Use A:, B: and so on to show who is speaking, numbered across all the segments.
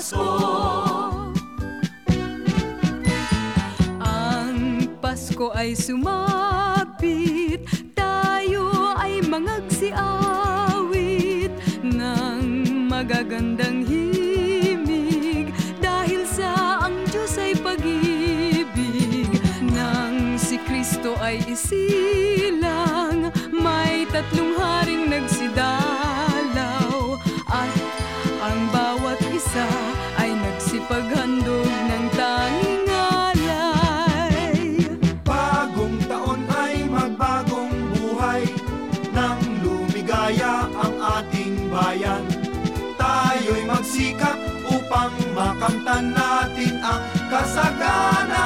A: Pasko. Ang Pasko ay sumapit, tayo ay mangagsiawit ng magagandang himig dahil sa ang Diyos ay pag-ibig nang si Kristo ay isilang may tatlong
B: Nang lumigaya ang ating bayan. Tayo'y magsikap upang makamtan natin ang kasaganaan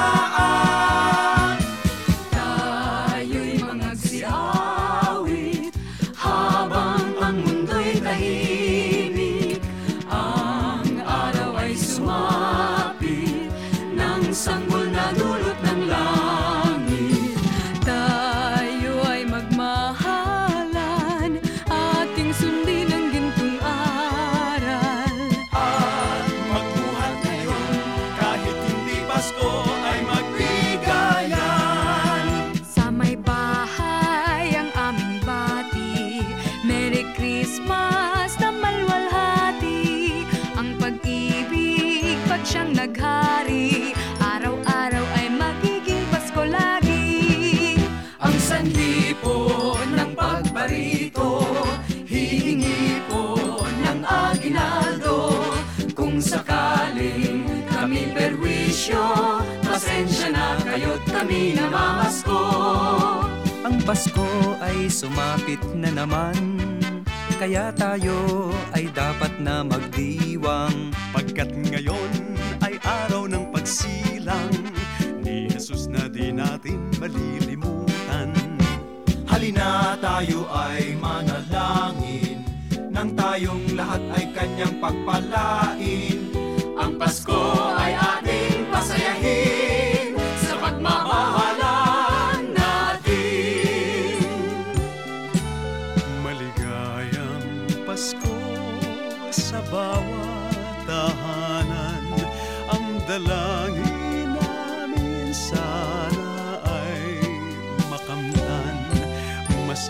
A: siyang naghari. Araw-araw ay magiging Pasko lagi. Ang sanhi po ng pagbarito Hihingi po ng aginaldo Kung sakaling kami perwisyo Pasensya na kayo't kami namamasko.
C: Ang Pasko ay sumapit na naman Kaya tayo ay dapat na magdiwang.
D: Pagkat ngayon malilimutan.
B: Halina tayo ay manalangin. Nang tayong lahat ay kanyang pagpalain.
A: Ang Pasko ay ating pasayahin Sa pagmamahalan natin.
D: Maligayang Pasko sa bawat tahanan. Ang dalangin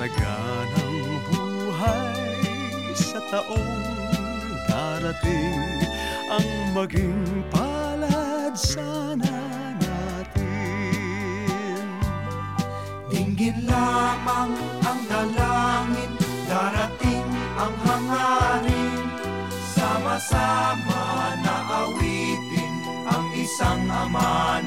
D: Masaganang buhay sa taong darating Ang maging palad sana natin.
B: Dinggin lamang ang dalangin Darating ang hangarin. Sama-sama na awitin Ang isang ama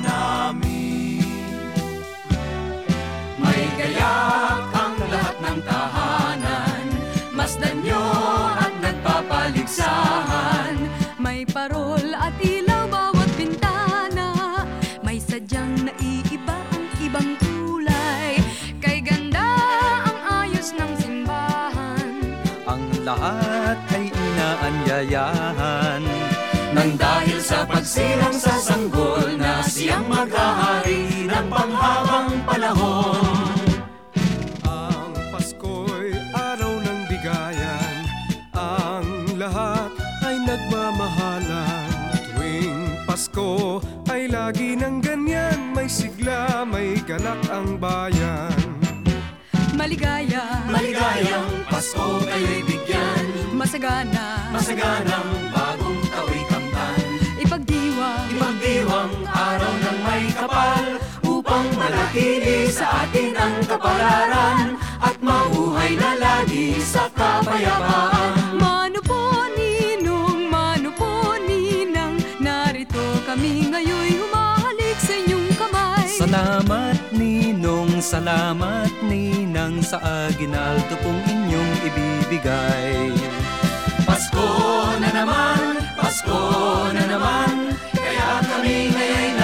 A: lahat
C: ay inaanyayahan.
A: Nang dahil sa pagsilang sa sanggol na siyang maghahari ng panghabang panahon.
D: Ang Pasko'y araw ng bigayan Ang lahat ay nagmamahalan. Tuwing Pasko ay lagi ng ganyan May sigla, may galak ang bayan.
A: Maligaya,
B: Maligayang Pasko kayo'y bigyan
A: masagana.
B: Masaganang bagong tao'y kamtan
A: Ipagdiwang.
B: Ipagdiwang araw ng may kapal Upang manatili sa atin ang kapalaran At mabuhay na lagi sa kapayapaan.
A: Mano po ninong, mano po ninang Narito kami ngayon humahalik sa inyong kamay.
C: Salamat ninong, salamat ninang Sa aginaldo pong inyong ibibigay
B: Pasko na naman, Pasko na naman Kaya kami ngayon'y